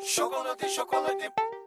Chocolate, chocolate.